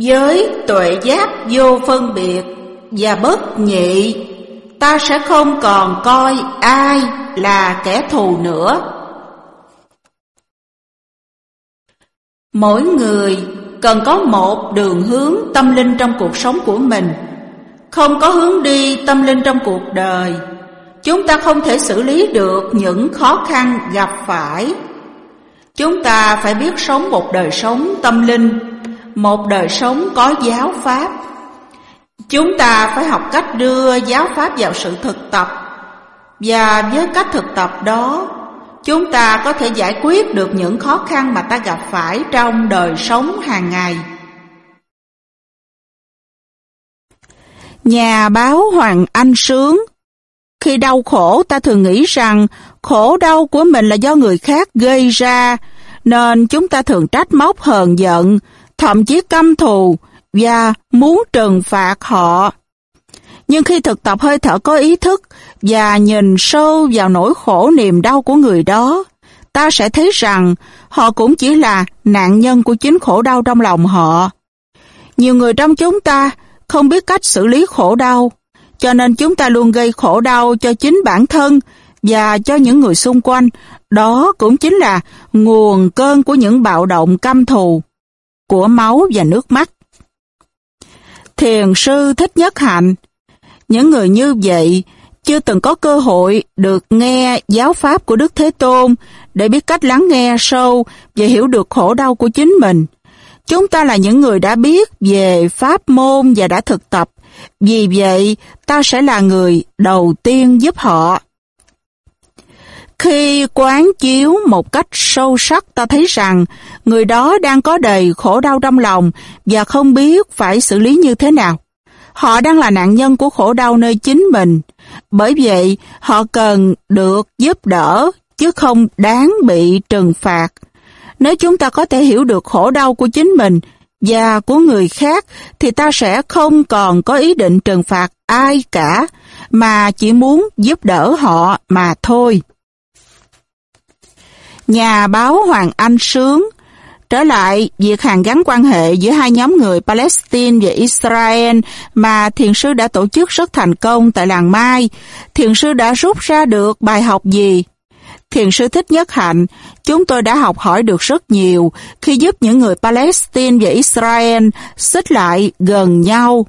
Với tuệ giác vô phân biệt và bất nhị, ta sẽ không còn coi ai là kẻ thù nữa. Mỗi người cần có một đường hướng tâm linh trong cuộc sống của mình. Không có hướng đi tâm linh trong cuộc đời, chúng ta không thể xử lý được những khó khăn gặp phải. Chúng ta phải biết sống một đời sống tâm linh, một đời sống có giáo pháp. Chúng ta phải học cách đưa giáo pháp vào sự thực tập và với cách thực tập đó chúng ta có thể giải quyết được những khó khăn mà ta gặp phải trong đời sống hàng ngày. Nhà báo Hoàng Anh Sướng Khi đau khổ ta thường nghĩ rằng khổ đau của mình là do người khác gây ra, nên chúng ta thường trách móc hờn giận, thậm chí căm thù và muốn trừng phạt họ. Nhưng khi thực tập hơi thở có ý thức và nhìn sâu vào nỗi khổ niềm đau của người đó, ta sẽ thấy rằng họ cũng chỉ là nạn nhân của chính khổ đau trong lòng họ. Nhiều người trong chúng ta không biết cách xử lý khổ đau, cho nên chúng ta luôn gây khổ đau cho chính bản thân và cho những người xung quanh. Đó cũng chính là nguồn cơn của những bạo động căm thù, của máu và nước mắt. Thiền sư Thích Nhất Hạnh Những người như vậy chưa từng có cơ hội được nghe giáo pháp của Đức Thế Tôn để biết cách lắng nghe sâu và hiểu được khổ đau của chính mình. Chúng ta là những người đã biết về pháp môn và đã thực tập, vì vậy ta sẽ là người đầu tiên giúp họ. Khi quán chiếu một cách sâu sắc ta thấy rằng người đó đang có đầy khổ đau trong lòng và không biết phải xử lý như thế nào. Họ đang là nạn nhân của khổ đau nơi chính mình. Bởi vậy, họ cần được giúp đỡ, chứ không đáng bị trừng phạt. Nếu chúng ta có thể hiểu được khổ đau của chính mình và của người khác, thì ta sẽ không còn có ý định trừng phạt ai cả, mà chỉ muốn giúp đỡ họ mà thôi. Nhà báo Hoàng Anh Sướng Trở lại việc hàn gắn quan hệ giữa hai nhóm người Palestine và Israel mà thiền sư đã tổ chức rất thành công tại làng Mai, thiền sư đã rút ra được bài học gì? Thiền sư thích nhất hạnh, chúng tôi đã học hỏi được rất nhiều khi giúp những người Palestine và Israel xích lại gần nhau.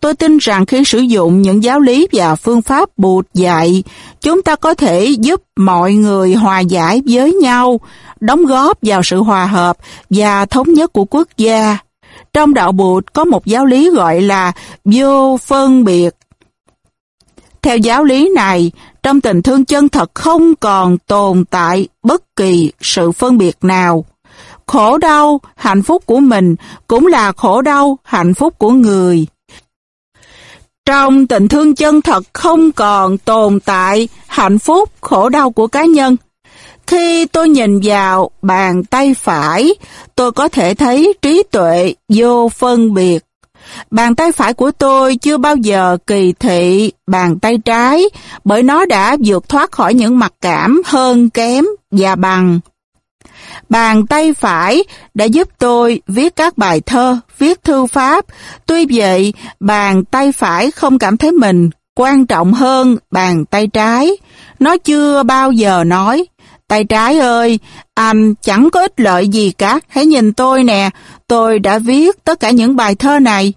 Tôi tin rằng khi sử dụng những giáo lý và phương pháp bụt dạy, chúng ta có thể giúp mọi người hòa giải với nhau, đóng góp vào sự hòa hợp và thống nhất của quốc gia. Trong đạo Bụt có một giáo lý gọi là vô phân biệt. Theo giáo lý này, trong tình thương chân thật không còn tồn tại bất kỳ sự phân biệt nào. Khổ đau, hạnh phúc của mình cũng là khổ đau, hạnh phúc của người. Trong tình thương chân thật không còn tồn tại hạnh phúc, khổ đau của cá nhân. Khi tôi nhìn vào bàn tay phải, tôi có thể thấy trí tuệ vô phân biệt. Bàn tay phải của tôi chưa bao giờ kỳ thị bàn tay trái bởi nó đã vượt thoát khỏi những mặc cảm hơn kém và bằng. Bàn tay phải đã giúp tôi viết các bài thơ, viết thư pháp. Tuy vậy, bàn tay phải không cảm thấy mình quan trọng hơn bàn tay trái. Nó chưa bao giờ nói, tay trái ơi, anh chẳng có ích lợi gì cả, hãy nhìn tôi nè, tôi đã viết tất cả những bài thơ này.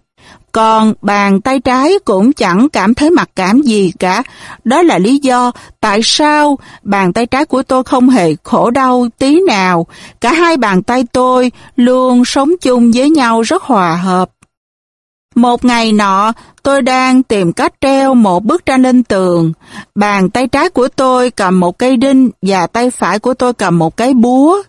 Còn bàn tay trái cũng chẳng cảm thấy mặc cảm gì cả. Đó là lý do tại sao bàn tay trái của tôi không hề khổ đau tí nào. Cả hai bàn tay tôi luôn sống chung với nhau rất hòa hợp. Một ngày nọ, tôi đang tìm cách treo một bức tranh lên tường. Bàn tay trái của tôi cầm một cây đinh và tay phải của tôi cầm một cái búa.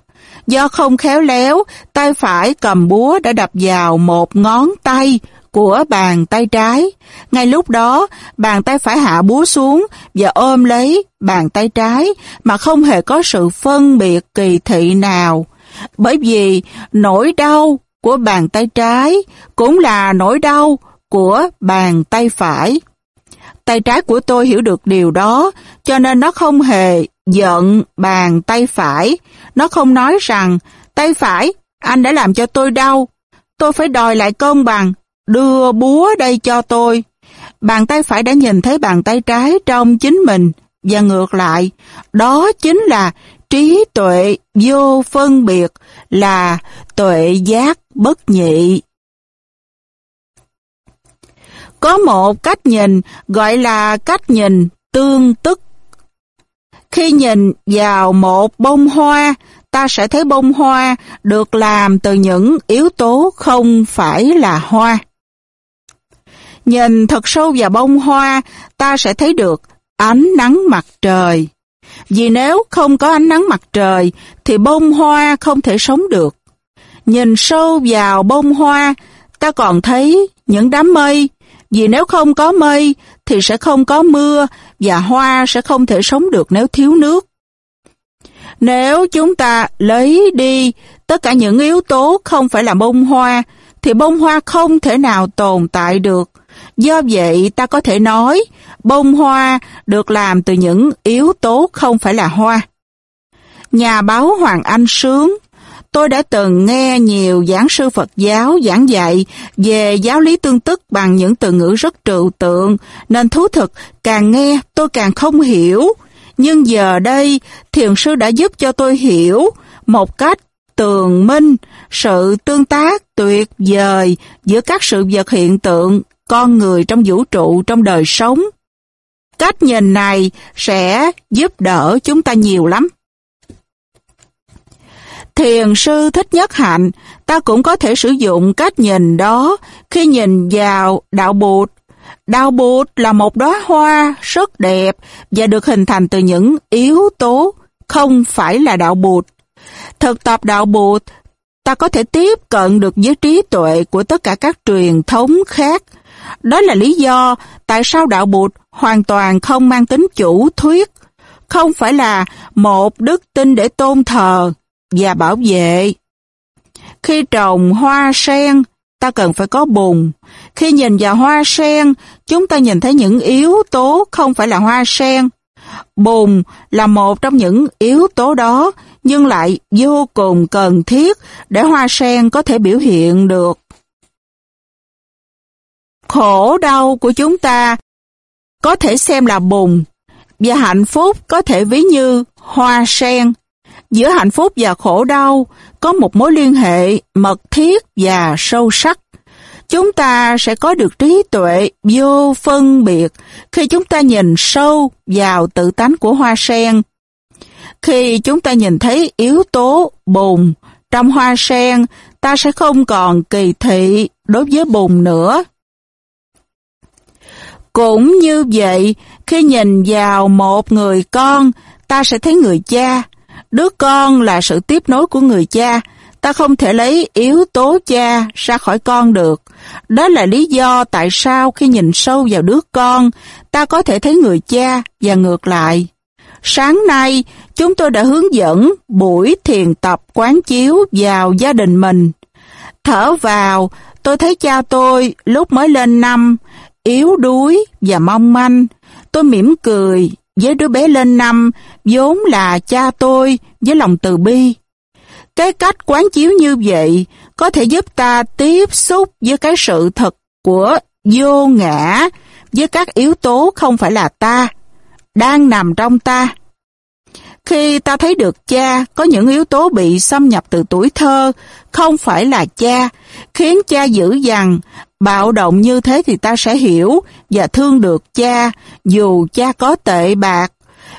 Do không khéo léo, tay phải cầm búa đã đập vào một ngón tay của bàn tay trái. Ngay lúc đó, bàn tay phải hạ búa xuống và ôm lấy bàn tay trái mà không hề có sự phân biệt kỳ thị nào. Bởi vì nỗi đau của bàn tay trái cũng là nỗi đau của bàn tay phải. Tay trái của tôi hiểu được điều đó, cho nên nó không hề giận bàn tay phải. Nó không nói rằng, tay phải, anh đã làm cho tôi đau, tôi phải đòi lại công bằng, đưa búa đây cho tôi. Bàn tay phải đã nhìn thấy bàn tay trái trong chính mình, và ngược lại, đó chính là trí tuệ vô phân biệt, là tuệ giác bất nhị. Có một cách nhìn gọi là cách nhìn tương tức. Khi nhìn vào một bông hoa, ta sẽ thấy bông hoa được làm từ những yếu tố không phải là hoa. Nhìn thật sâu vào bông hoa, ta sẽ thấy được ánh nắng mặt trời. Vì nếu không có ánh nắng mặt trời, thì bông hoa không thể sống được. Nhìn sâu vào bông hoa, ta còn thấy những đám mây, vì nếu không có mây thì sẽ không có mưa và hoa sẽ không thể sống được nếu thiếu nước. Nếu chúng ta lấy đi tất cả những yếu tố không phải là bông hoa, thì bông hoa không thể nào tồn tại được. Do vậy ta có thể nói bông hoa được làm từ những yếu tố không phải là hoa. Nhà báo Hoàng Anh Sướng Tôi đã từng nghe nhiều giảng sư Phật giáo giảng dạy về giáo lý tương tức bằng những từ ngữ rất trừu tượng, nên thú thực càng nghe tôi càng không hiểu. Nhưng giờ đây, thiền sư đã giúp cho tôi hiểu một cách tường minh sự tương tác tuyệt vời giữa các sự vật hiện tượng, con người trong vũ trụ, trong đời sống. Cách nhìn này sẽ giúp đỡ chúng ta nhiều lắm. Thiền sư thích nhất hạnh, ta cũng có thể sử dụng cách nhìn đó khi nhìn vào đạo bụt. Đạo bụt là một đóa hoa rất đẹp và được hình thành từ những yếu tố không phải là đạo bụt. Thực tập đạo bụt, ta có thể tiếp cận được với trí tuệ của tất cả các truyền thống khác. Đó là lý do tại sao đạo bụt hoàn toàn không mang tính chủ thuyết, không phải là một đức tin để tôn thờ, và bảo vệ. Khi trồng hoa sen, ta cần phải có bùn. Khi nhìn vào hoa sen, chúng ta nhìn thấy những yếu tố không phải là hoa sen. Bùn là một trong những yếu tố đó, nhưng lại vô cùng cần thiết để hoa sen có thể biểu hiện được. Khổ đau của chúng ta có thể xem là bùn, và hạnh phúc có thể ví như hoa sen. Giữa hạnh phúc và khổ đau có một mối liên hệ mật thiết và sâu sắc. Chúng ta sẽ có được trí tuệ vô phân biệt khi chúng ta nhìn sâu vào tự tánh của hoa sen. Khi chúng ta nhìn thấy yếu tố bùn trong hoa sen, ta sẽ không còn kỳ thị đối với bùn nữa. Cũng như vậy, khi nhìn vào một người con, ta sẽ thấy người cha, Đứa con là sự tiếp nối của người cha, ta không thể lấy yếu tố cha ra khỏi con được. Đó là lý do tại sao khi nhìn sâu vào đứa con, ta có thể thấy người cha và ngược lại. Sáng nay, chúng tôi đã hướng dẫn buổi thiền tập quán chiếu vào gia đình mình. Thở vào, tôi thấy cha tôi lúc mới lên năm, yếu đuối và mong manh. Tôi mỉm cười với đứa bé lên năm, vốn là cha tôi với lòng từ bi. Cái cách quán chiếu như vậy có thể giúp ta tiếp xúc với cái sự thật của vô ngã, với các yếu tố không phải là ta, đang nằm trong ta. Khi ta thấy được cha có những yếu tố bị xâm nhập từ tuổi thơ, không phải là cha, khiến cha dữ dằn, bạo động như thế thì ta sẽ hiểu và thương được cha, dù cha có tệ bạc.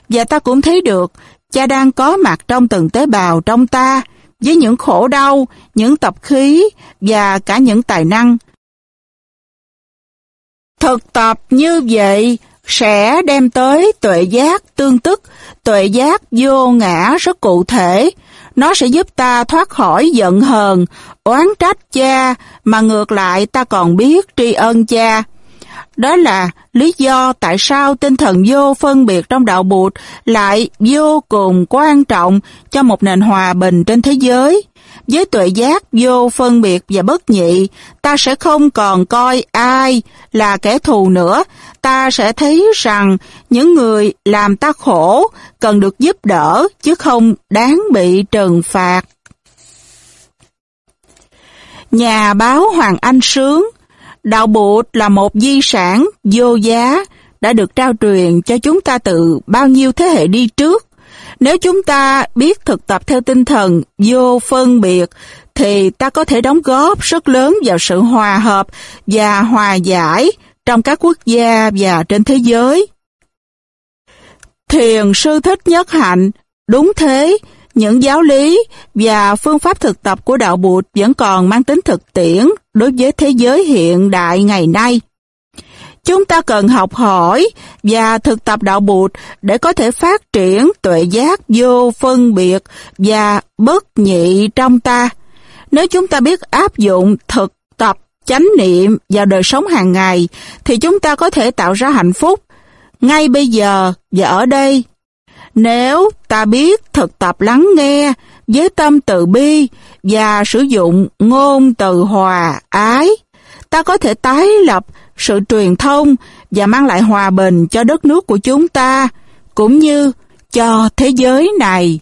Và ta cũng thấy được cha đang có mặt trong từng tế bào trong ta, với những khổ đau, những tập khí và cả những tài năng. Thực tập như vậy sẽ đem tới tuệ giác tương tức, tuệ giác vô ngã rất cụ thể. Nó sẽ giúp ta thoát khỏi giận hờn, oán trách cha, mà ngược lại ta còn biết tri ân cha. Đó là lý do tại sao tinh thần vô phân biệt trong đạo Bụt lại vô cùng quan trọng cho một nền hòa bình trên thế giới. Với tuệ giác vô phân biệt và bất nhị, ta sẽ không còn coi ai là kẻ thù nữa. Ta sẽ thấy rằng những người làm ta khổ cần được giúp đỡ chứ không đáng bị trừng phạt. Nhà báo Hoàng Anh Sướng, đạo bụt là một di sản vô giá đã được trao truyền cho chúng ta từ bao nhiêu thế hệ đi trước. Nếu chúng ta biết thực tập theo tinh thần vô phân biệt, thì ta có thể đóng góp rất lớn vào sự hòa hợp và hòa giải trong các quốc gia và trên thế giới. Thiền sư thích nhất hạnh, đúng thế, những giáo lý và phương pháp thực tập của đạo Bụt vẫn còn mang tính thực tiễn đối với thế giới hiện đại ngày nay. Chúng ta cần học hỏi và thực tập đạo Bụt để có thể phát triển tuệ giác vô phân biệt và bất nhị trong ta. Nếu chúng ta biết áp dụng thực tập chánh niệm vào đời sống hàng ngày, thì chúng ta có thể tạo ra hạnh phúc ngay bây giờ và ở đây. Nếu ta biết thực tập lắng nghe với tâm từ bi và sử dụng ngôn từ hòa ái, ta có thể tái lập sự truyền thông và mang lại hòa bình cho đất nước của chúng ta, cũng như cho thế giới này.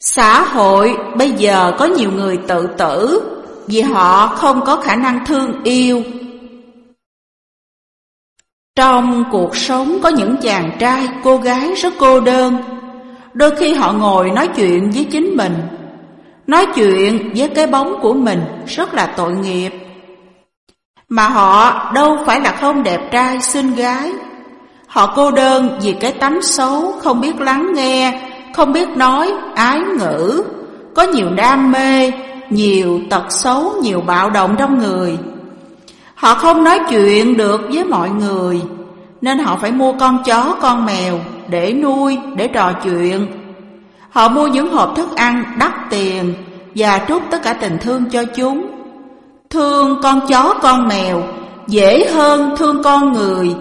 Xã hội bây giờ có nhiều người tự tử vì họ không có khả năng thương yêu. Trong cuộc sống có những chàng trai, cô gái rất cô đơn. Đôi khi họ ngồi nói chuyện với chính mình Nói chuyện với cái bóng của mình rất là tội nghiệp. Mà họ đâu phải là không đẹp trai xinh gái. Họ cô đơn vì cái tánh xấu Không biết lắng nghe Không biết nói ái ngữ. Có nhiều đam mê Nhiều tật xấu Nhiều bạo động trong người. Họ không nói chuyện được với mọi người Nên họ phải mua con chó con mèo Để nuôi, để trò chuyện. Họ mua những hộp thức ăn đắt tiền và trút tất cả tình thương cho chúng. Thương con chó, con mèo, dễ hơn thương con người,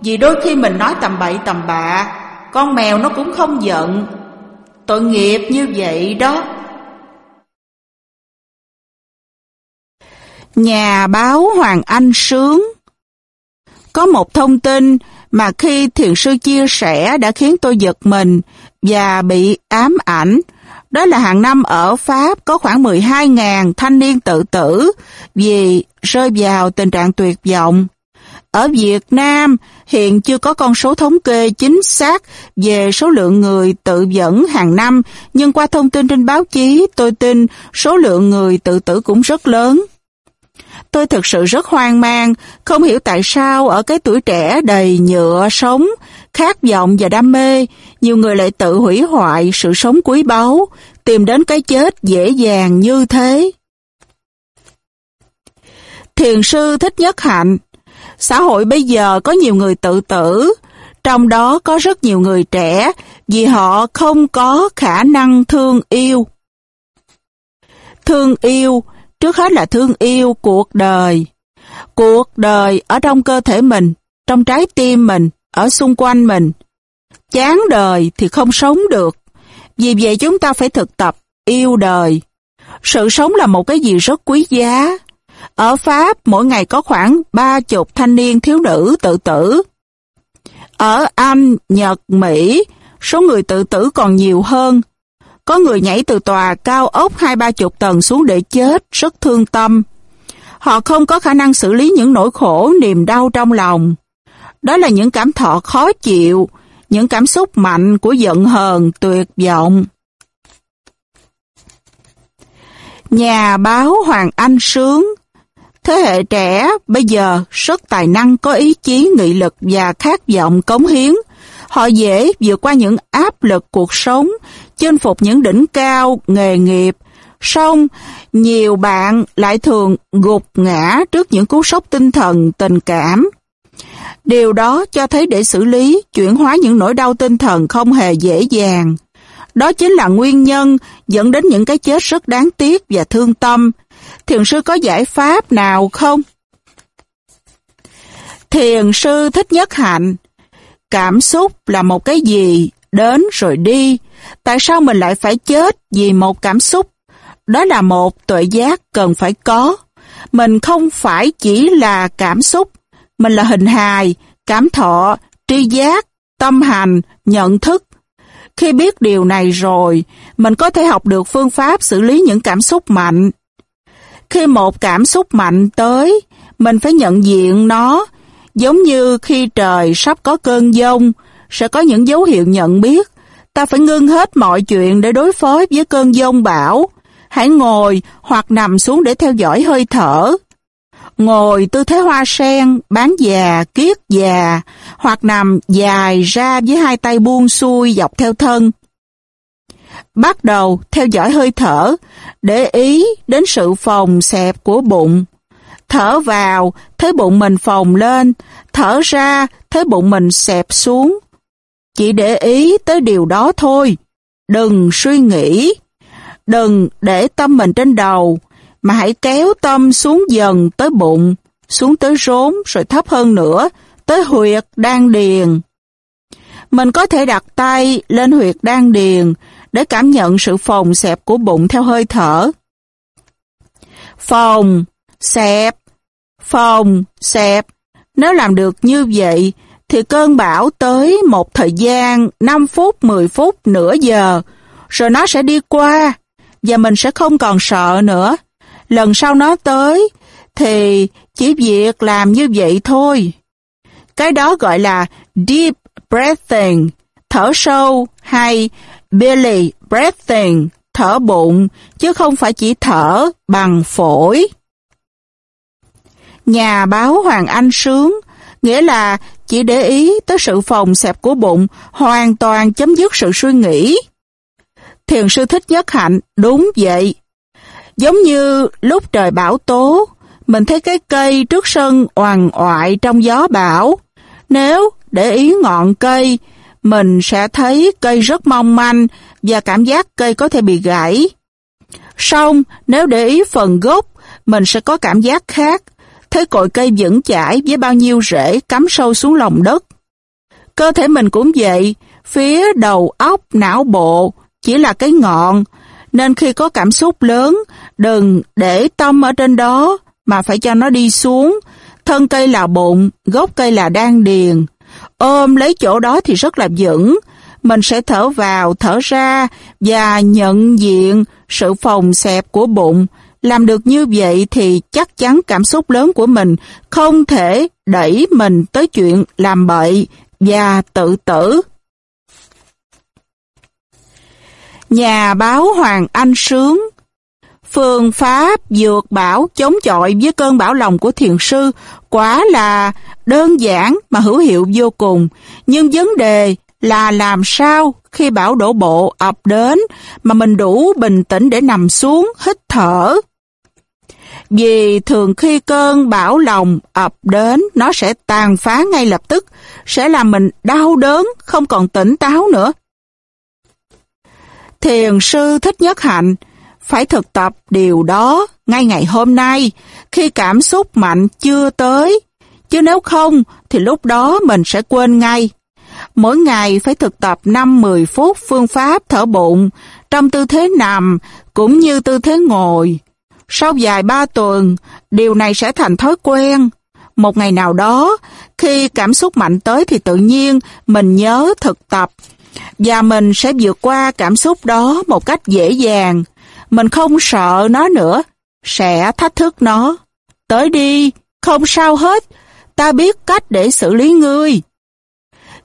vì đôi khi mình nói tầm bậy tầm bạ, con mèo nó cũng không giận. Tội nghiệp như vậy đó. Nhà báo Hoàng Anh Sướng Có một thông tin mà khi thiền sư chia sẻ đã khiến tôi giật mình và bị ám ảnh. Đó là hàng năm ở Pháp có khoảng 12.000 thanh niên tự tử vì rơi vào tình trạng tuyệt vọng. Ở Việt Nam, hiện chưa có con số thống kê chính xác về số lượng người tự dẫn hàng năm, nhưng qua thông tin trên báo chí, tôi tin số lượng người tự tử cũng rất lớn. Tôi thực sự rất hoang mang, không hiểu tại sao ở cái tuổi trẻ đầy nhựa sống, khát vọng và đam mê, nhiều người lại tự hủy hoại sự sống quý báu, tìm đến cái chết dễ dàng như thế. Thiền sư thích nhất hạnh, xã hội bây giờ có nhiều người tự tử, trong đó có rất nhiều người trẻ vì họ không có khả năng thương yêu. Thương yêu Trước hết là thương yêu cuộc đời. Cuộc đời ở trong cơ thể mình, trong trái tim mình, ở xung quanh mình. Chán đời thì không sống được. Vì vậy chúng ta phải thực tập yêu đời. Sự sống là một cái gì rất quý giá. Ở Pháp mỗi ngày có khoảng ba chục thanh niên thiếu nữ tự tử. Ở Anh, Nhật, Mỹ, số người tự tử còn nhiều hơn. Có người nhảy từ tòa cao ốc hai ba chục tầng xuống để chết, rất thương tâm. Họ không có khả năng xử lý những nỗi khổ, niềm đau trong lòng. Đó là những cảm thọ khó chịu, những cảm xúc mạnh của giận hờn, tuyệt vọng. Nhà báo Hoàng Anh Sướng Thế hệ trẻ bây giờ rất tài năng có ý chí, nghị lực và khát vọng cống hiến. Họ dễ vượt qua những áp lực cuộc sống, chinh phục những đỉnh cao nghề nghiệp, song nhiều bạn lại thường gục ngã trước những cú sốc tinh thần, tình cảm. Điều đó cho thấy để xử lý, chuyển hóa những nỗi đau tinh thần không hề dễ dàng. Đó chính là nguyên nhân dẫn đến những cái chết rất đáng tiếc và thương tâm. Thiền sư có giải pháp nào không? Thiền sư thích nhất hạnh. Cảm xúc là một cái gì đến rồi đi. Tại sao mình lại phải chết vì một cảm xúc? Đó là một tuệ giác cần phải có. Mình không phải chỉ là cảm xúc, mình là hình hài, cảm thọ, tri giác, tâm hành, nhận thức. Khi biết điều này rồi, mình có thể học được phương pháp xử lý những cảm xúc mạnh. Khi một cảm xúc mạnh tới, mình phải nhận diện nó, giống như khi trời sắp có cơn giông, sẽ có những dấu hiệu nhận biết. Ta phải ngưng hết mọi chuyện để đối phó với cơn giông bão. Hãy ngồi hoặc nằm xuống để theo dõi hơi thở. Ngồi tư thế hoa sen, bán già, kiết già, hoặc nằm dài ra với hai tay buông xuôi dọc theo thân. Bắt đầu theo dõi hơi thở, để ý đến sự phồng xẹp của bụng. Thở vào, thấy bụng mình phồng lên, thở ra, thấy bụng mình xẹp xuống. Chỉ để ý tới điều đó thôi, đừng suy nghĩ. Đừng để tâm mình trên đầu, mà hãy kéo tâm xuống dần tới bụng, xuống tới rốn rồi thấp hơn nữa, tới huyệt đan điền. Mình có thể đặt tay lên huyệt đan điền để cảm nhận sự phồng xẹp của bụng theo hơi thở. Phồng, xẹp, phồng, xẹp. Nếu làm được như vậy, thì cơn bão tới một thời gian 5 phút, 10 phút, nửa giờ, rồi nó sẽ đi qua, và mình sẽ không còn sợ nữa. Lần sau nó tới, thì chỉ việc làm như vậy thôi. Cái đó gọi là deep breathing, thở sâu hay belly breathing, thở bụng, chứ không phải chỉ thở bằng phổi. Nhà báo Hoàng Anh Sướng, nghĩa là chỉ để ý tới sự phòng xẹp của bụng, hoàn toàn chấm dứt sự suy nghĩ. Thiền sư thích nhất hạnh, đúng vậy. Giống như lúc trời bão tố, mình thấy cái cây trước sân oằn oại trong gió bão. Nếu để ý ngọn cây, mình sẽ thấy cây rất mong manh và cảm giác cây có thể bị gãy. Xong, nếu để ý phần gốc, mình sẽ có cảm giác khác, thấy cội cây vững chãi với bao nhiêu rễ cắm sâu xuống lòng đất. Cơ thể mình cũng vậy, phía đầu óc, não bộ chỉ là cái ngọn, nên khi có cảm xúc lớn, đừng để tâm ở trên đó, mà phải cho nó đi xuống. Thân cây là bụng, gốc cây là đan điền. Ôm lấy chỗ đó thì rất là vững. Mình sẽ thở vào, thở ra và nhận diện sự phồng xẹp của bụng. Làm được như vậy thì chắc chắn cảm xúc lớn của mình không thể đẩy mình tới chuyện làm bậy và tự tử. Nhà báo Hoàng Anh Sướng Phương pháp dược bảo chống chọi với cơn bão lòng của thiền sư quả là đơn giản mà hữu hiệu vô cùng. Nhưng vấn đề là làm sao khi bão đổ bộ ập đến mà mình đủ bình tĩnh để nằm xuống, hít thở. Vì thường khi cơn bão lòng ập đến, nó sẽ tàn phá ngay lập tức, sẽ làm mình đau đớn, không còn tỉnh táo nữa. Thiền sư Thích Nhất Hạnh phải thực tập điều đó ngay ngày hôm nay, khi cảm xúc mạnh chưa tới. Chứ nếu không, thì lúc đó mình sẽ quên ngay. Mỗi ngày phải thực tập 5-10 phút phương pháp thở bụng, trong tư thế nằm cũng như tư thế ngồi. Sau vài ba tuần, điều này sẽ thành thói quen. Một ngày nào đó, khi cảm xúc mạnh tới thì tự nhiên mình nhớ thực tập và mình sẽ vượt qua cảm xúc đó một cách dễ dàng. Mình không sợ nó nữa, sẽ thách thức nó. Tới đi, không sao hết, ta biết cách để xử lý ngươi.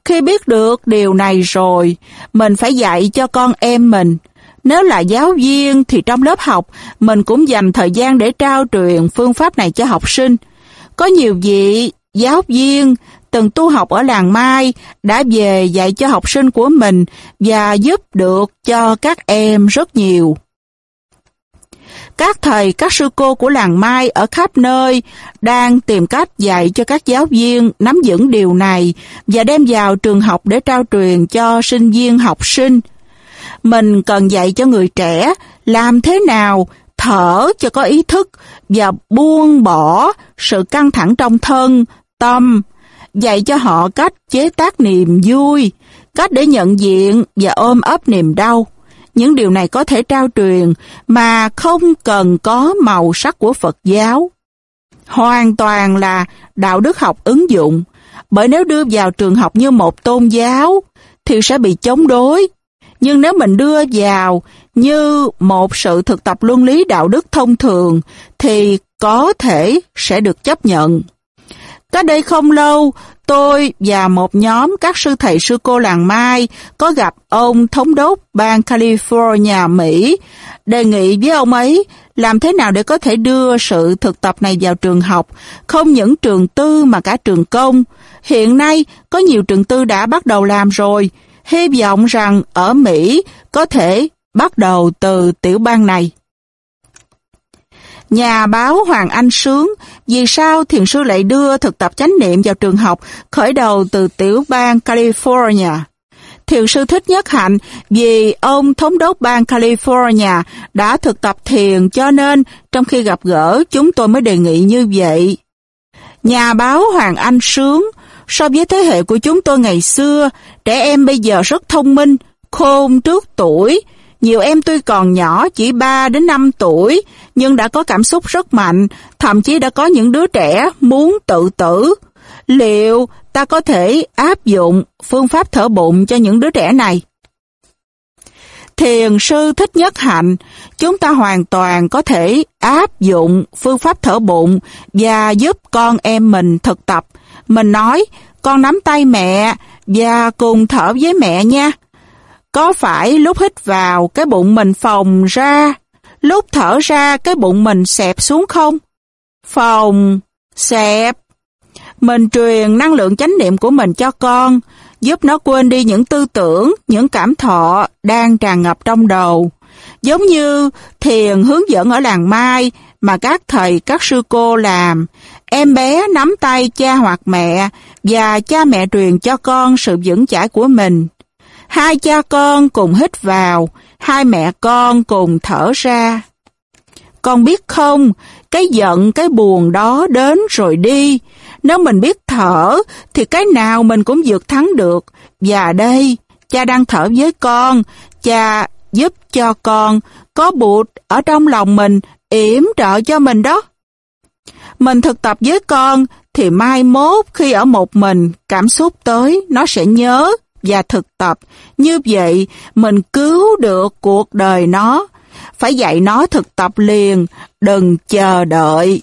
Khi biết được điều này rồi, mình phải dạy cho con em mình. Nếu là giáo viên thì trong lớp học, mình cũng dành thời gian để trao truyền phương pháp này cho học sinh. Có nhiều vị giáo viên từng tu học ở làng Mai đã về dạy cho học sinh của mình và giúp được cho các em rất nhiều. Các thầy, các sư cô của làng Mai ở khắp nơi đang tìm cách dạy cho các giáo viên nắm vững điều này và đem vào trường học để trao truyền cho sinh viên học sinh. Mình cần dạy cho người trẻ làm thế nào thở cho có ý thức và buông bỏ sự căng thẳng trong thân, tâm, dạy cho họ cách chế tác niềm vui, cách để nhận diện và ôm ấp niềm đau. Những điều này có thể trao truyền mà không cần có màu sắc của Phật giáo. Hoàn toàn là đạo đức học ứng dụng, bởi nếu đưa vào trường học như một tôn giáo thì sẽ bị chống đối. Nhưng nếu mình đưa vào như một sự thực tập luân lý đạo đức thông thường thì có thể sẽ được chấp nhận. Cách đây không lâu, tôi và một nhóm các sư thầy sư cô làng Mai có gặp ông thống đốc bang California, Mỹ, đề nghị với ông ấy làm thế nào để có thể đưa sự thực tập này vào trường học, không những trường tư mà cả trường công. Hiện nay, có nhiều trường tư đã bắt đầu làm rồi. Hy vọng rằng ở Mỹ có thể bắt đầu từ tiểu bang này. Nhà báo Hoàng Anh Sướng, vì sao thiền sư lại đưa thực tập chánh niệm vào trường học khởi đầu từ tiểu bang California? Thiền sư thích nhất hạnh vì ông thống đốc bang California đã thực tập thiền cho nên trong khi gặp gỡ chúng tôi mới đề nghị như vậy. Nhà báo Hoàng Anh Sướng, so với thế hệ của chúng tôi ngày xưa, trẻ em bây giờ rất thông minh, khôn trước tuổi, nhiều em tuy còn nhỏ chỉ 3 đến 5 tuổi, nhưng đã có cảm xúc rất mạnh, thậm chí đã có những đứa trẻ muốn tự tử. Liệu ta có thể áp dụng phương pháp thở bụng cho những đứa trẻ này? Thiền sư thích nhất hạnh, chúng ta hoàn toàn có thể áp dụng phương pháp thở bụng và giúp con em mình thực tập. Mình nói, con nắm tay mẹ và cùng thở với mẹ nha. Có phải lúc hít vào cái bụng mình phồng ra, lúc thở ra cái bụng mình xẹp xuống không? phòng xẹp. Mình truyền năng lượng chánh niệm của mình cho con, giúp nó quên đi những tư tưởng, những cảm thọ đang tràn ngập trong đầu. Giống như thiền hướng dẫn ở làng Mai mà các thầy, các sư cô làm. Em bé nắm tay cha hoặc mẹ và cha mẹ truyền cho con sự vững chãi của mình. Hai cha con cùng hít vào, hai mẹ con cùng thở ra. Con biết không, cái giận, cái buồn đó đến rồi đi. Nếu mình biết thở, thì cái nào mình cũng vượt thắng được. Và đây, cha đang thở với con, cha giúp cho con có bụt ở trong lòng mình, yểm trợ cho mình đó. Mình thực tập với con, thì mai mốt khi ở một mình, cảm xúc tới, nó sẽ nhớ, và thực tập. Như vậy, mình cứu được cuộc đời nó. Phải dạy nó thực tập liền, đừng chờ đợi.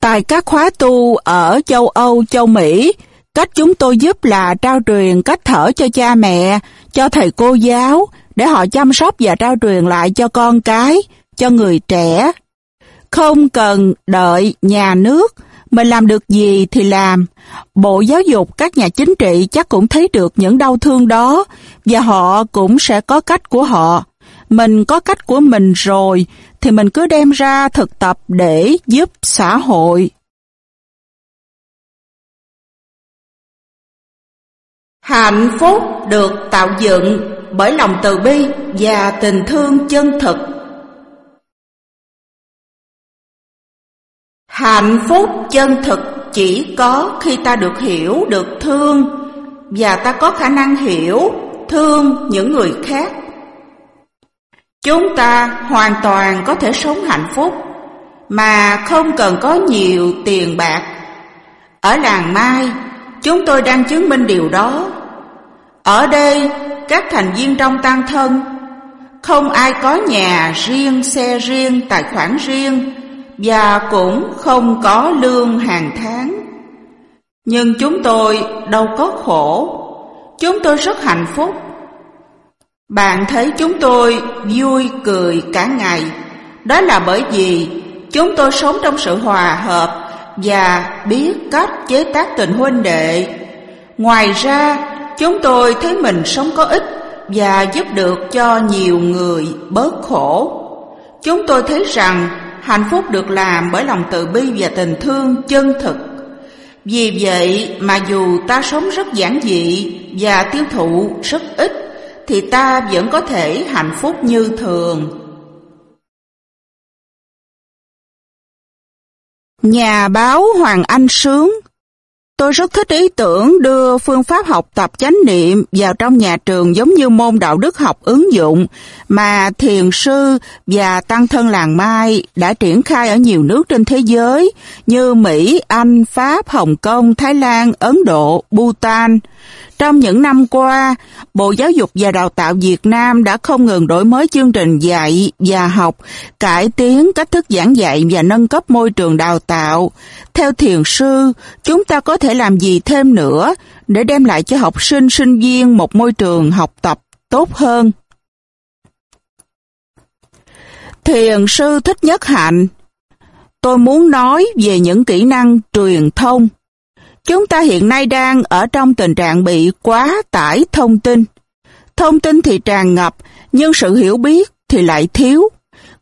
Tại các khóa tu ở châu Âu, châu Mỹ, cách chúng tôi giúp là trao truyền cách thở cho cha mẹ, cho thầy cô giáo, để họ chăm sóc và trao truyền lại cho con cái, cho người trẻ. Không cần đợi nhà nước, mình làm được gì thì làm. Bộ Giáo dục các nhà chính trị chắc cũng thấy được những đau thương đó, và họ cũng sẽ có cách của họ. Mình có cách của mình rồi, thì mình cứ đem ra thực tập để giúp xã hội. Hạnh phúc được tạo dựng bởi lòng từ bi và tình thương chân thực Hạnh phúc chân thực chỉ có khi ta được hiểu, được thương và ta có khả năng hiểu, thương những người khác. Chúng ta hoàn toàn có thể sống hạnh phúc mà không cần có nhiều tiền bạc. Ở làng Mai, chúng tôi đang chứng minh điều đó. Ở đây, các thành viên trong tăng thân, không ai có nhà riêng, xe riêng, tài khoản riêng, và cũng không có lương hàng tháng. Nhưng chúng tôi đâu có khổ, chúng tôi rất hạnh phúc. Bạn thấy chúng tôi vui cười cả ngày, đó là bởi vì chúng tôi sống trong sự hòa hợp và biết cách chế tác tình huynh đệ. Ngoài ra, chúng tôi thấy mình sống có ích và giúp được cho nhiều người bớt khổ. Chúng tôi thấy rằng hạnh phúc được làm bởi lòng từ bi và tình thương chân thực. Vì vậy mà dù ta sống rất giản dị và tiêu thụ rất ít, thì ta vẫn có thể hạnh phúc như thường. Nhà báo Hoàng Anh Sướng Tôi rất thích ý tưởng đưa phương pháp học tập chánh niệm vào trong nhà trường giống như môn đạo đức học ứng dụng mà thiền sư và tăng thân làng Mai đã triển khai ở nhiều nước trên thế giới như Mỹ, Anh, Pháp, Hồng Kông, Thái Lan, Ấn Độ, Bhutan. Trong những năm qua, Bộ Giáo dục và Đào tạo Việt Nam đã không ngừng đổi mới chương trình dạy và học, cải tiến cách thức giảng dạy và nâng cấp môi trường đào tạo. Theo thiền sư, chúng ta có thể làm gì thêm nữa để đem lại cho học sinh sinh viên một môi trường học tập tốt hơn? Thiền sư Thích Nhất Hạnh Tôi muốn nói về những kỹ năng truyền thông. Chúng ta hiện nay đang ở trong tình trạng bị quá tải thông tin. Thông tin thì tràn ngập, nhưng sự hiểu biết thì lại thiếu.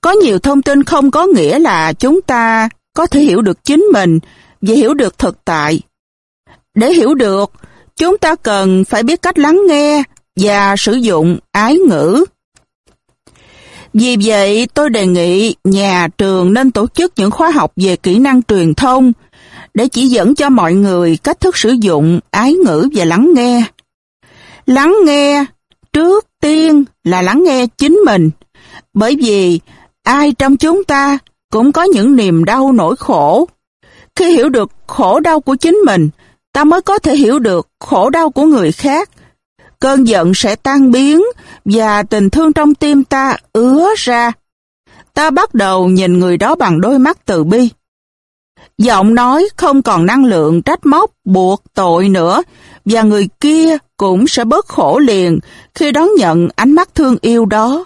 Có nhiều thông tin không có nghĩa là chúng ta có thể hiểu được chính mình và hiểu được thực tại. Để hiểu được, chúng ta cần phải biết cách lắng nghe và sử dụng ái ngữ. Vì vậy, tôi đề nghị nhà trường nên tổ chức những khóa học về kỹ năng truyền thông để chỉ dẫn cho mọi người cách thức sử dụng ái ngữ và lắng nghe. Lắng nghe trước tiên là lắng nghe chính mình, bởi vì ai trong chúng ta cũng có những niềm đau nỗi khổ. Khi hiểu được khổ đau của chính mình, ta mới có thể hiểu được khổ đau của người khác. Cơn giận sẽ tan biến và tình thương trong tim ta ứa ra. Ta bắt đầu nhìn người đó bằng đôi mắt từ bi. Giọng nói không còn năng lượng trách móc, buộc tội nữa, và người kia cũng sẽ bớt khổ liền khi đón nhận ánh mắt thương yêu đó.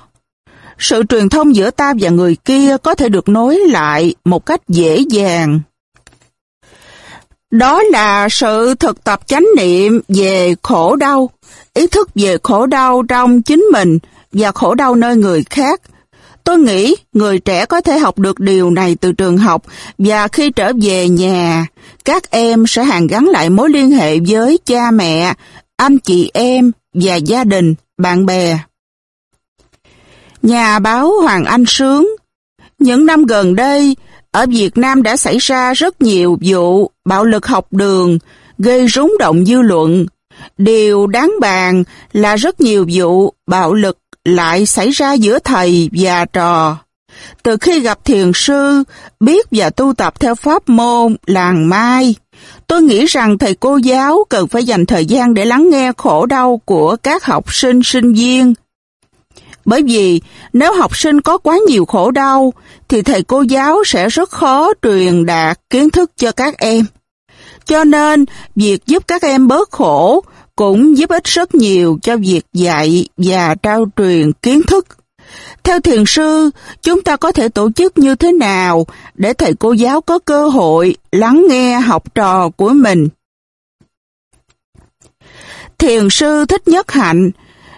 Sự truyền thông giữa ta và người kia có thể được nối lại một cách dễ dàng. Đó là sự thực tập chánh niệm về khổ đau, ý thức về khổ đau trong chính mình và khổ đau nơi người khác, Tôi nghĩ người trẻ có thể học được điều này từ trường học và khi trở về nhà, các em sẽ hàn gắn lại mối liên hệ với cha mẹ, anh chị em và gia đình, bạn bè. Nhà báo Hoàng Anh Sướng Những năm gần đây, ở Việt Nam đã xảy ra rất nhiều vụ bạo lực học đường, gây rúng động dư luận. Điều đáng bàn là rất nhiều vụ bạo lực lại xảy ra giữa thầy và trò. Từ khi gặp thiền sư, biết và tu tập theo pháp môn làng mai, tôi nghĩ rằng thầy cô giáo cần phải dành thời gian để lắng nghe khổ đau của các học sinh sinh viên. Bởi vì nếu học sinh có quá nhiều khổ đau, thì thầy cô giáo sẽ rất khó truyền đạt kiến thức cho các em. Cho nên, việc giúp các em bớt khổ cũng giúp ích rất nhiều cho việc dạy và trao truyền kiến thức. Theo thiền sư, chúng ta có thể tổ chức như thế nào để thầy cô giáo có cơ hội lắng nghe học trò của mình? Thiền sư thích nhất hạnh,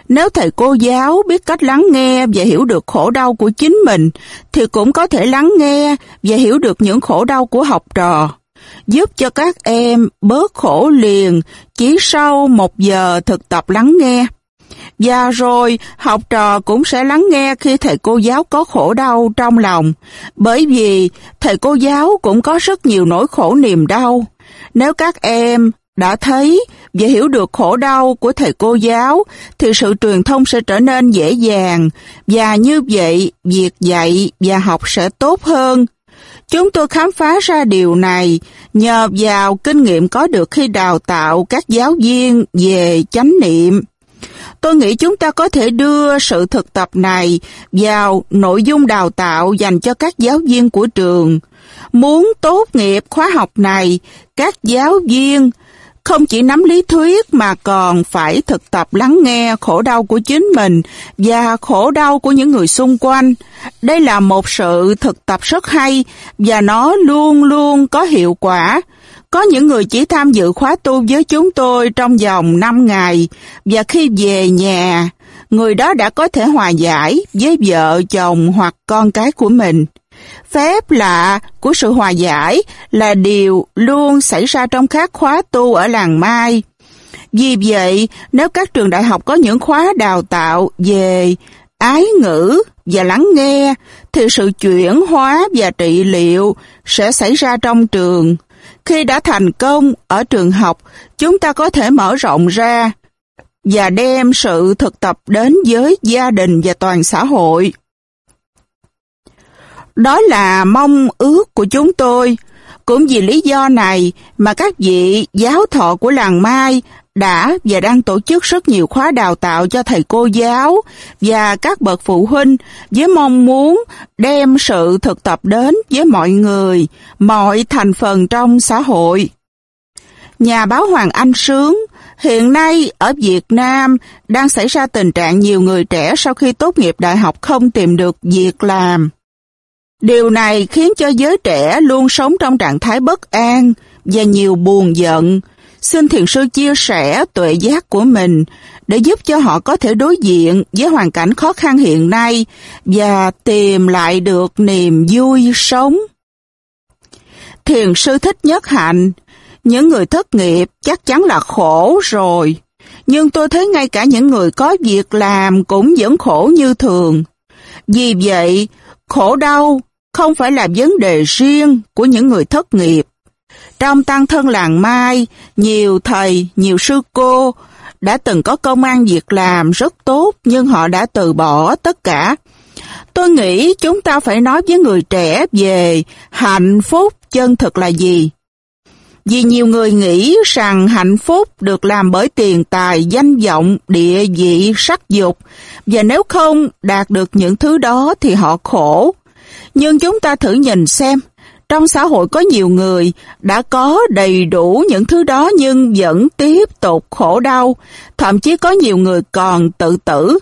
nếu thầy cô giáo biết cách lắng nghe và hiểu được khổ đau của chính mình, thì cũng có thể lắng nghe và hiểu được những khổ đau của học trò giúp cho các em bớt khổ liền chỉ sau một giờ thực tập lắng nghe. Và rồi, học trò cũng sẽ lắng nghe khi thầy cô giáo có khổ đau trong lòng, bởi vì thầy cô giáo cũng có rất nhiều nỗi khổ niềm đau. Nếu các em đã thấy và hiểu được khổ đau của thầy cô giáo, thì sự truyền thông sẽ trở nên dễ dàng, và như vậy, việc dạy và học sẽ tốt hơn. Chúng tôi khám phá ra điều này nhờ vào kinh nghiệm có được khi đào tạo các giáo viên về chánh niệm. Tôi nghĩ chúng ta có thể đưa sự thực tập này vào nội dung đào tạo dành cho các giáo viên của trường. Muốn tốt nghiệp khóa học này, các giáo viên không chỉ nắm lý thuyết mà còn phải thực tập lắng nghe khổ đau của chính mình và khổ đau của những người xung quanh. Đây là một sự thực tập rất hay và nó luôn luôn có hiệu quả. Có những người chỉ tham dự khóa tu với chúng tôi trong vòng 5 ngày và khi về nhà, người đó đã có thể hòa giải với vợ, chồng hoặc con cái của mình. Phép lạ của sự hòa giải là điều luôn xảy ra trong các khóa tu ở làng Mai. Vì vậy, nếu các trường đại học có những khóa đào tạo về ái ngữ và lắng nghe, thì sự chuyển hóa và trị liệu sẽ xảy ra trong trường. Khi đã thành công ở trường học, chúng ta có thể mở rộng ra và đem sự thực tập đến với gia đình và toàn xã hội. Đó là mong ước của chúng tôi. Cũng vì lý do này mà các vị giáo thọ của làng Mai đã và đang tổ chức rất nhiều khóa đào tạo cho thầy cô giáo và các bậc phụ huynh với mong muốn đem sự thực tập đến với mọi người, mọi thành phần trong xã hội. Nhà báo Hoàng Anh Sướng Hiện nay ở Việt Nam đang xảy ra tình trạng nhiều người trẻ sau khi tốt nghiệp đại học không tìm được việc làm. Điều này khiến cho giới trẻ luôn sống trong trạng thái bất an và nhiều buồn giận. Xin thiền sư chia sẻ tuệ giác của mình để giúp cho họ có thể đối diện với hoàn cảnh khó khăn hiện nay và tìm lại được niềm vui sống. Thiền sư thích nhất hạnh, những người thất nghiệp chắc chắn là khổ rồi. Nhưng tôi thấy ngay cả những người có việc làm cũng vẫn khổ như thường. Vì vậy, khổ đau không phải là vấn đề riêng của những người thất nghiệp. Trong tăng thân làng Mai, nhiều thầy, nhiều sư cô đã từng có công an việc làm rất tốt nhưng họ đã từ bỏ tất cả. Tôi nghĩ chúng ta phải nói với người trẻ về hạnh phúc chân thực là gì. Vì nhiều người nghĩ rằng hạnh phúc được làm bởi tiền tài, danh vọng, địa vị, sắc dục, và nếu không đạt được những thứ đó thì họ khổ. Nhưng chúng ta thử nhìn xem, trong xã hội có nhiều người đã có đầy đủ những thứ đó nhưng vẫn tiếp tục khổ đau, thậm chí có nhiều người còn tự tử.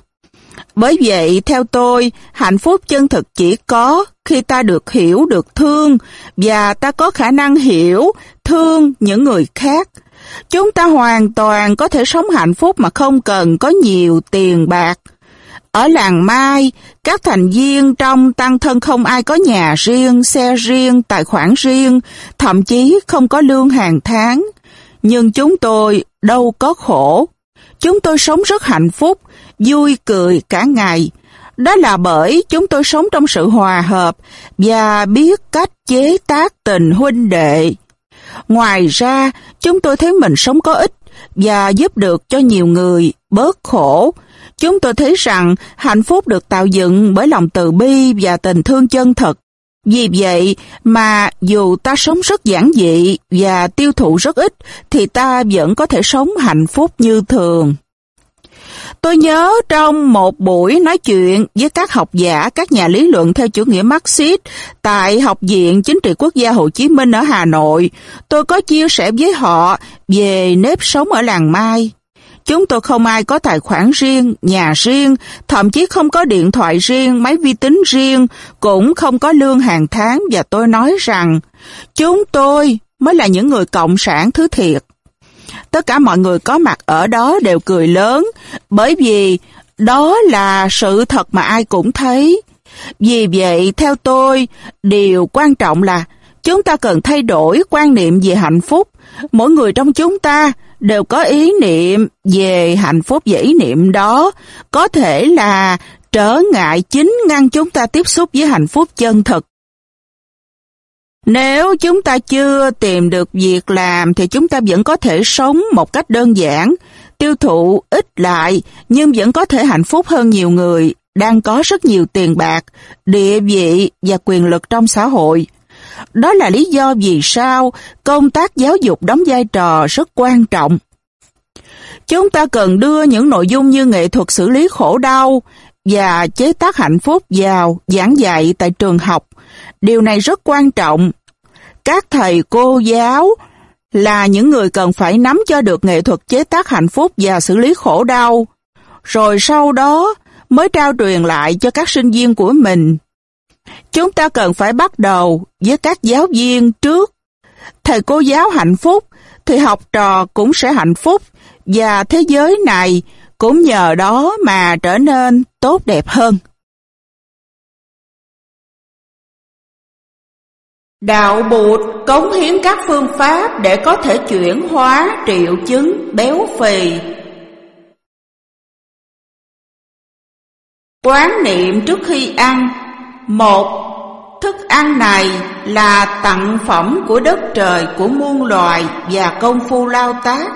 Bởi vậy, theo tôi, hạnh phúc chân thực chỉ có khi ta được hiểu được thương và ta có khả năng hiểu, thương những người khác. Chúng ta hoàn toàn có thể sống hạnh phúc mà không cần có nhiều tiền bạc. Ở làng Mai, các thành viên trong tăng thân không ai có nhà riêng, xe riêng, tài khoản riêng, thậm chí không có lương hàng tháng. Nhưng chúng tôi đâu có khổ. Chúng tôi sống rất hạnh phúc, vui cười cả ngày. Đó là bởi chúng tôi sống trong sự hòa hợp và biết cách chế tác tình huynh đệ. Ngoài ra, chúng tôi thấy mình sống có ích và giúp được cho nhiều người bớt khổ. Chúng tôi thấy rằng hạnh phúc được tạo dựng bởi lòng từ bi và tình thương chân thật. Vì vậy mà dù ta sống rất giản dị và tiêu thụ rất ít thì ta vẫn có thể sống hạnh phúc như thường. Tôi nhớ trong một buổi nói chuyện với các học giả, các nhà lý luận theo chủ nghĩa Marxist tại Học viện Chính trị Quốc gia Hồ Chí Minh ở Hà Nội, tôi có chia sẻ với họ về nếp sống ở làng Mai. Chúng tôi không ai có tài khoản riêng, nhà riêng, thậm chí không có điện thoại riêng, máy vi tính riêng, cũng không có lương hàng tháng và tôi nói rằng chúng tôi mới là những người cộng sản thứ thiệt. Tất cả mọi người có mặt ở đó đều cười lớn, bởi vì đó là sự thật mà ai cũng thấy. Vì vậy, theo tôi, điều quan trọng là chúng ta cần thay đổi quan niệm về hạnh phúc. Mỗi người trong chúng ta đều có ý niệm về hạnh phúc và ý niệm đó có thể là trở ngại chính ngăn chúng ta tiếp xúc với hạnh phúc chân thực. Nếu chúng ta chưa tìm được việc làm thì chúng ta vẫn có thể sống một cách đơn giản, tiêu thụ ít lại nhưng vẫn có thể hạnh phúc hơn nhiều người đang có rất nhiều tiền bạc, địa vị và quyền lực trong xã hội. Đó là lý do vì sao công tác giáo dục đóng vai trò rất quan trọng. Chúng ta cần đưa những nội dung như nghệ thuật xử lý khổ đau và chế tác hạnh phúc vào giảng dạy tại trường học. Điều này rất quan trọng. Các thầy, cô giáo là những người cần phải nắm cho được nghệ thuật chế tác hạnh phúc và xử lý khổ đau. Rồi sau đó mới trao truyền lại cho các sinh viên của mình. Chúng ta cần phải bắt đầu với các giáo viên trước. Thầy cô giáo hạnh phúc thì học trò cũng sẽ hạnh phúc và thế giới này cũng nhờ đó mà trở nên tốt đẹp hơn. Đạo Bụt cống hiến các phương pháp để có thể chuyển hóa triệu chứng béo phì. Quán niệm trước khi ăn một, thức ăn này là tặng phẩm của đất trời của muôn loài và công phu lao tác.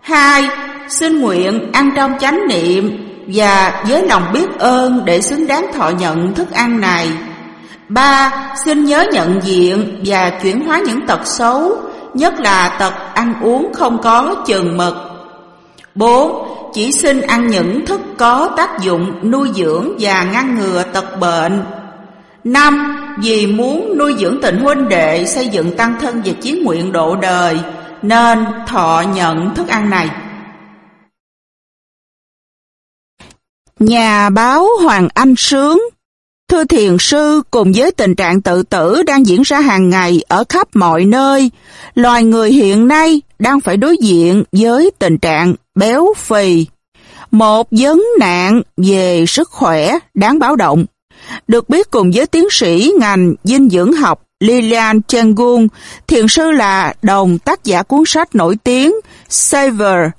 Hai, xin nguyện ăn trong chánh niệm và với lòng biết ơn để xứng đáng thọ nhận thức ăn này. Ba, xin nhớ nhận diện và chuyển hóa những tật xấu, nhất là tật ăn uống không có chừng mực. bốn Chỉ xin ăn những thức có tác dụng nuôi dưỡng và ngăn ngừa tật bệnh 5. Vì muốn nuôi dưỡng tình huynh đệ xây dựng tăng thân và chiến nguyện độ đời Nên thọ nhận thức ăn này Nhà báo Hoàng Anh Sướng Thưa thiền sư, cùng với tình trạng tự tử đang diễn ra hàng ngày ở khắp mọi nơi, loài người hiện nay đang phải đối diện với tình trạng béo phì. Một vấn nạn về sức khỏe đáng báo động. Được biết cùng với tiến sĩ ngành dinh dưỡng học Lilian Chengun, thiền sư là đồng tác giả cuốn sách nổi tiếng Savor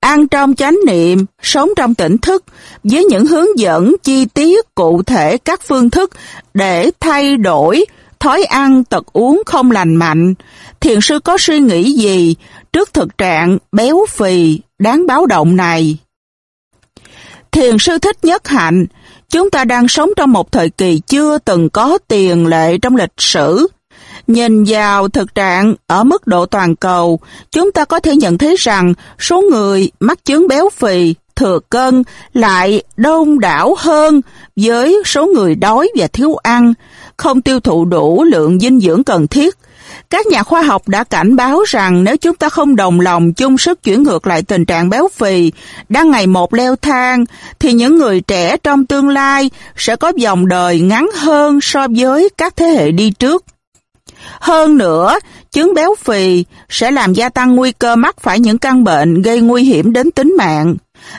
ăn trong chánh niệm, sống trong tỉnh thức với những hướng dẫn chi tiết cụ thể các phương thức để thay đổi thói ăn tật uống không lành mạnh. Thiền sư có suy nghĩ gì trước thực trạng béo phì đáng báo động này? Thiền sư thích nhất hạnh, chúng ta đang sống trong một thời kỳ chưa từng có tiền lệ trong lịch sử Nhìn vào thực trạng ở mức độ toàn cầu, chúng ta có thể nhận thấy rằng số người mắc chứng béo phì, thừa cân lại đông đảo hơn với số người đói và thiếu ăn, không tiêu thụ đủ lượng dinh dưỡng cần thiết. Các nhà khoa học đã cảnh báo rằng nếu chúng ta không đồng lòng chung sức chuyển ngược lại tình trạng béo phì đang ngày một leo thang, thì những người trẻ trong tương lai sẽ có dòng đời ngắn hơn so với các thế hệ đi trước. Hơn nữa, chứng béo phì sẽ làm gia tăng nguy cơ mắc phải những căn bệnh gây nguy hiểm đến tính mạng.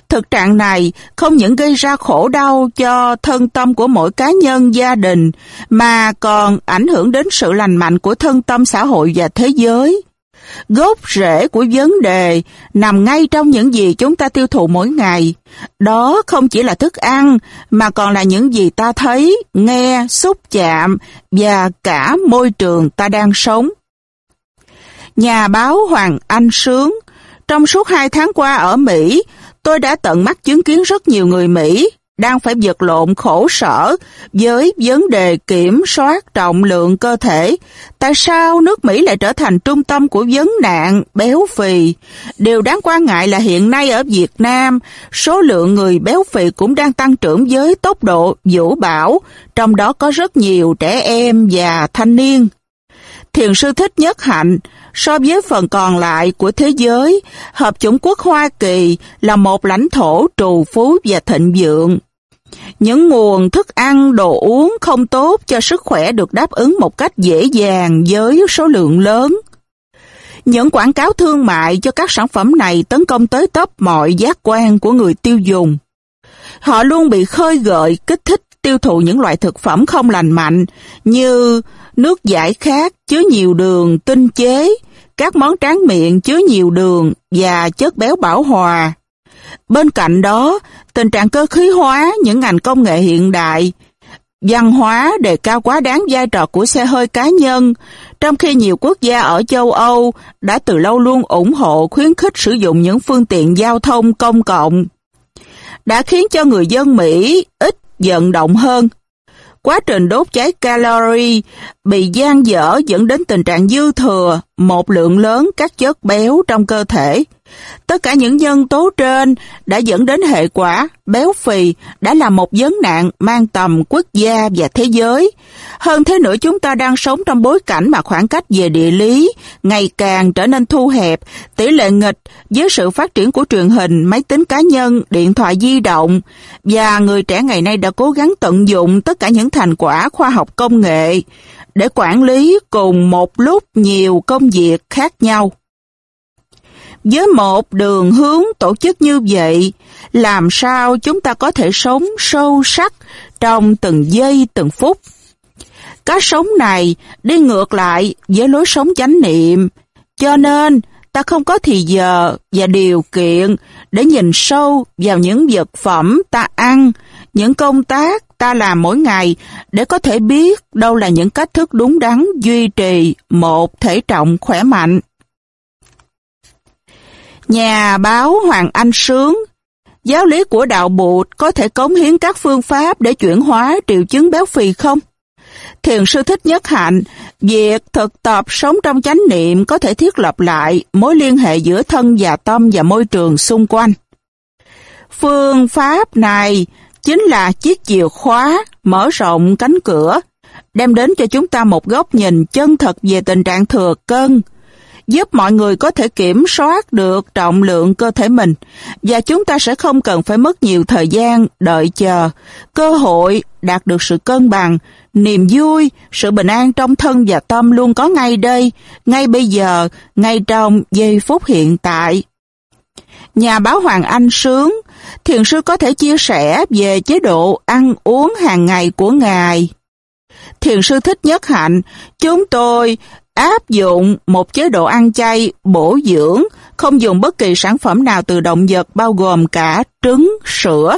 Thực trạng này không những gây ra khổ đau cho thân tâm của mỗi cá nhân gia đình, mà còn ảnh hưởng đến sự lành mạnh của thân tâm xã hội và thế giới. Gốc rễ của vấn đề nằm ngay trong những gì chúng ta tiêu thụ mỗi ngày. Đó không chỉ là thức ăn, mà còn là những gì ta thấy, nghe, xúc chạm và cả môi trường ta đang sống. Nhà báo Hoàng Anh Sướng Trong suốt hai tháng qua ở Mỹ, tôi đã tận mắt chứng kiến rất nhiều người Mỹ đang phải vật lộn khổ sở với vấn đề kiểm soát trọng lượng cơ thể. Tại sao nước Mỹ lại trở thành trung tâm của vấn nạn béo phì? Điều đáng quan ngại là hiện nay ở Việt Nam, số lượng người béo phì cũng đang tăng trưởng với tốc độ vũ bão, trong đó có rất nhiều trẻ em và thanh niên. Thiền sư thích nhất hạnh, so với phần còn lại của thế giới, Hợp chủng quốc Hoa Kỳ là một lãnh thổ trù phú và thịnh vượng. Những nguồn thức ăn, đồ uống không tốt cho sức khỏe được đáp ứng một cách dễ dàng với số lượng lớn. Những quảng cáo thương mại cho các sản phẩm này tấn công tới tấp mọi giác quan của người tiêu dùng. Họ luôn bị khơi gợi, kích thích tiêu thụ những loại thực phẩm không lành mạnh như nước giải khát chứa nhiều đường tinh chế, các món tráng miệng chứa nhiều đường và chất béo bảo hòa. Bên cạnh đó, tình trạng cơ khí hóa những ngành công nghệ hiện đại, văn hóa đề cao quá đáng vai trò của xe hơi cá nhân, trong khi nhiều quốc gia ở châu Âu đã từ lâu luôn ủng hộ khuyến khích sử dụng những phương tiện giao thông công cộng, đã khiến cho người dân Mỹ ít vận động hơn. Quá trình đốt cháy calorie bị gian dở dẫn đến tình trạng dư thừa, một lượng lớn các chất béo trong cơ thể. Tất cả những nhân tố trên đã dẫn đến hệ quả béo phì đã là một vấn nạn mang tầm quốc gia và thế giới. Hơn thế nữa chúng ta đang sống trong bối cảnh mà khoảng cách về địa lý ngày càng trở nên thu hẹp, tỷ lệ nghịch với sự phát triển của truyền hình, máy tính cá nhân, điện thoại di động và người trẻ ngày nay đã cố gắng tận dụng tất cả những thành quả khoa học công nghệ để quản lý cùng một lúc nhiều công việc khác nhau. Với một đường hướng tổ chức như vậy, làm sao chúng ta có thể sống sâu sắc trong từng giây từng phút? Cái sống này đi ngược lại với lối sống chánh niệm, cho nên ta không có thì giờ và điều kiện để nhìn sâu vào những vật phẩm ta ăn, những công tác ta làm mỗi ngày để có thể biết đâu là những cách thức đúng đắn duy trì một thể trọng khỏe mạnh. Nhà báo Hoàng Anh Sướng Giáo lý của đạo Bụt có thể cống hiến các phương pháp để chuyển hóa triệu chứng béo phì không? Thiền sư thích nhất hạnh, việc thực tập sống trong chánh niệm có thể thiết lập lại mối liên hệ giữa thân và tâm và môi trường xung quanh. Phương pháp này chính là chiếc chìa khóa mở rộng cánh cửa, đem đến cho chúng ta một góc nhìn chân thật về tình trạng thừa cân, giúp mọi người có thể kiểm soát được trọng lượng cơ thể mình và chúng ta sẽ không cần phải mất nhiều thời gian đợi chờ, cơ hội đạt được sự cân bằng, niềm vui, sự bình an trong thân và tâm luôn có ngay đây, ngay bây giờ, ngay trong giây phút hiện tại. Nhà báo Hoàng Anh Sướng, thiền sư có thể chia sẻ về chế độ ăn uống hàng ngày của Ngài. Thiền sư thích nhất hạnh, chúng tôi áp dụng một chế độ ăn chay, bổ dưỡng, không dùng bất kỳ sản phẩm nào từ động vật bao gồm cả trứng, sữa.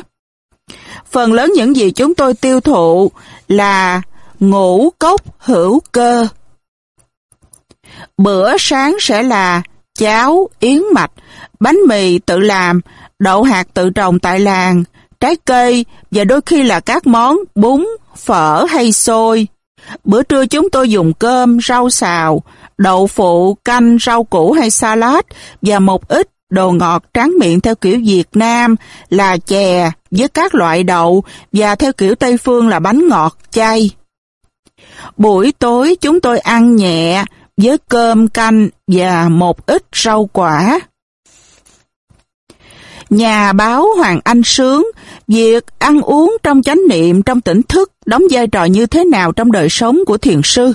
Phần lớn những gì chúng tôi tiêu thụ là ngũ cốc hữu cơ. Bữa sáng sẽ là cháo, yến mạch, bánh mì tự làm, đậu hạt tự trồng tại làng, trái cây và đôi khi là các món bún, phở hay xôi. Bữa trưa chúng tôi dùng cơm, rau xào, đậu phụ, canh, rau củ hay salad và một ít đồ ngọt tráng miệng theo kiểu Việt Nam là chè với các loại đậu và theo kiểu Tây Phương là bánh ngọt chay. Buổi tối chúng tôi ăn nhẹ với cơm canh và một ít rau quả. Nhà báo Hoàng Anh Sướng, việc ăn uống trong chánh niệm trong tỉnh thức đóng vai trò như thế nào trong đời sống của thiền sư?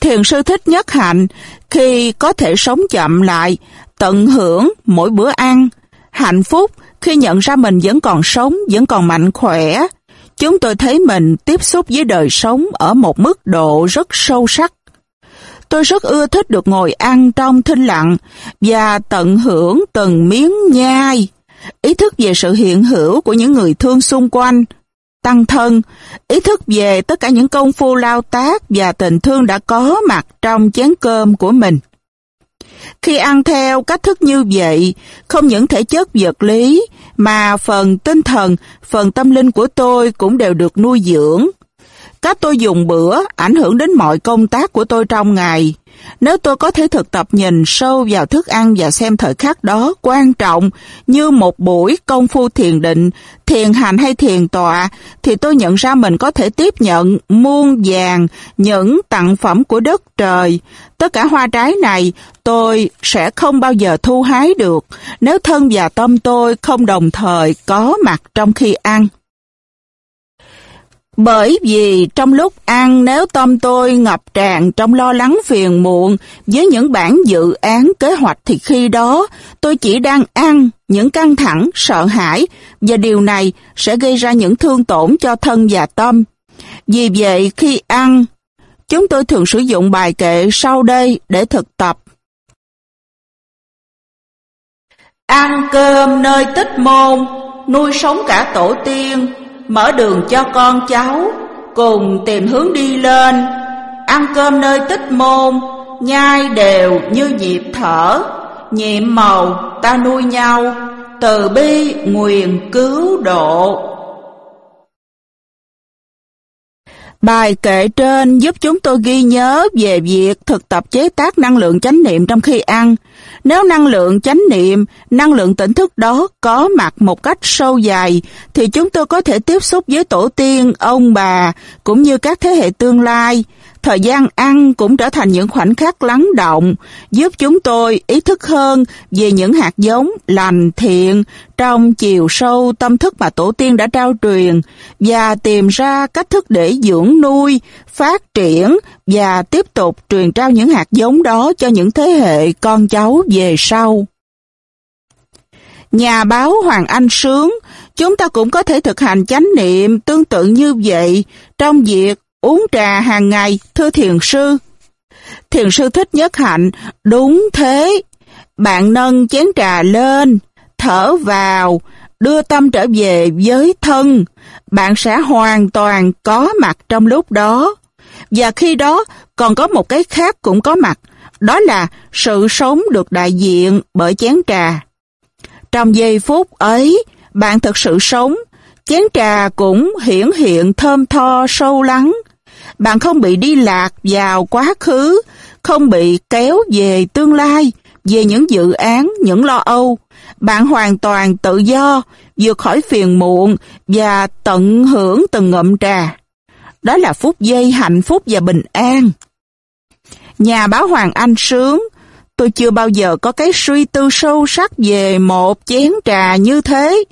Thiền sư thích nhất hạnh khi có thể sống chậm lại, tận hưởng mỗi bữa ăn, hạnh phúc khi nhận ra mình vẫn còn sống, vẫn còn mạnh khỏe. Chúng tôi thấy mình tiếp xúc với đời sống ở một mức độ rất sâu sắc. Tôi rất ưa thích được ngồi ăn trong thinh lặng và tận hưởng từng miếng nhai, ý thức về sự hiện hữu của những người thương xung quanh, tăng thân, ý thức về tất cả những công phu lao tác và tình thương đã có mặt trong chén cơm của mình. Khi ăn theo cách thức như vậy, không những thể chất vật lý, mà phần tinh thần, phần tâm linh của tôi cũng đều được nuôi dưỡng. Cách tôi dùng bữa ảnh hưởng đến mọi công tác của tôi trong ngày. Nếu tôi có thể thực tập nhìn sâu vào thức ăn và xem thời khắc đó quan trọng như một buổi công phu thiền định, thiền hành hay thiền tọa, thì tôi nhận ra mình có thể tiếp nhận muôn vàng những tặng phẩm của đất trời. Tất cả hoa trái này tôi sẽ không bao giờ thu hái được nếu thân và tâm tôi không đồng thời có mặt trong khi ăn. Bởi vì trong lúc ăn nếu tâm tôi ngập tràn trong lo lắng phiền muộn với những bản dự án kế hoạch thì khi đó tôi chỉ đang ăn những căng thẳng, sợ hãi và điều này sẽ gây ra những thương tổn cho thân và tâm. Vì vậy khi ăn, chúng tôi thường sử dụng bài kệ sau đây để thực tập. Ăn cơm nơi tích môn, nuôi sống cả tổ tiên, mở đường cho con cháu, cùng tìm hướng đi lên, ăn cơm nơi tích môn, nhai đều như nhịp thở, nhiệm màu ta nuôi nhau, từ bi nguyền cứu độ. Bài kệ trên giúp chúng tôi ghi nhớ về việc thực tập chế tác năng lượng chánh niệm trong khi ăn. Nếu năng lượng chánh niệm, năng lượng tỉnh thức đó có mặt một cách sâu dài, thì chúng tôi có thể tiếp xúc với tổ tiên, ông bà, cũng như các thế hệ tương lai. Thời gian ăn cũng trở thành những khoảnh khắc lắng động, giúp chúng tôi ý thức hơn về những hạt giống lành thiện trong chiều sâu tâm thức mà tổ tiên đã trao truyền và tìm ra cách thức để dưỡng nuôi, phát triển và tiếp tục truyền trao những hạt giống đó cho những thế hệ con cháu về sau. Nhà báo Hoàng Anh Sướng, chúng ta cũng có thể thực hành chánh niệm tương tự như vậy trong việc uống trà hàng ngày, thưa thiền sư. Thiền sư thích nhất hạnh, đúng thế. Bạn nâng chén trà lên, thở vào, đưa tâm trở về với thân, bạn sẽ hoàn toàn có mặt trong lúc đó. Và khi đó còn có một cái khác cũng có mặt, đó là sự sống được đại diện bởi chén trà. Trong giây phút ấy, bạn thực sự sống, chén trà cũng hiển hiện thơm tho sâu lắng, bạn không bị đi lạc vào quá khứ, không bị kéo về tương lai, về những dự án, những lo âu. Bạn hoàn toàn tự do, vượt khỏi phiền muộn và tận hưởng từng ngụm trà. Đó là phút giây hạnh phúc và bình an. Nhà báo Hoàng Anh sướng, tôi chưa bao giờ có cái suy tư sâu sắc về một chén trà như thế.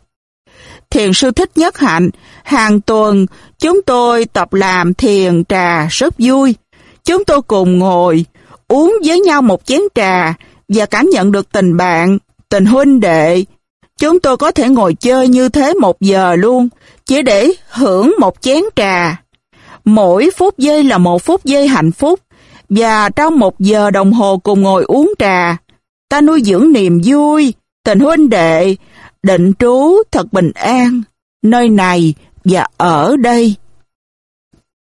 Thiền sư thích nhất hạnh, hàng tuần chúng tôi tập làm thiền trà rất vui. Chúng tôi cùng ngồi, uống với nhau một chén trà và cảm nhận được tình bạn, tình huynh đệ. Chúng tôi có thể ngồi chơi như thế một giờ luôn, chỉ để hưởng một chén trà. Mỗi phút giây là một phút giây hạnh phúc, và trong một giờ đồng hồ cùng ngồi uống trà, ta nuôi dưỡng niềm vui, tình huynh đệ, định trú thật bình an, nơi này và ở đây.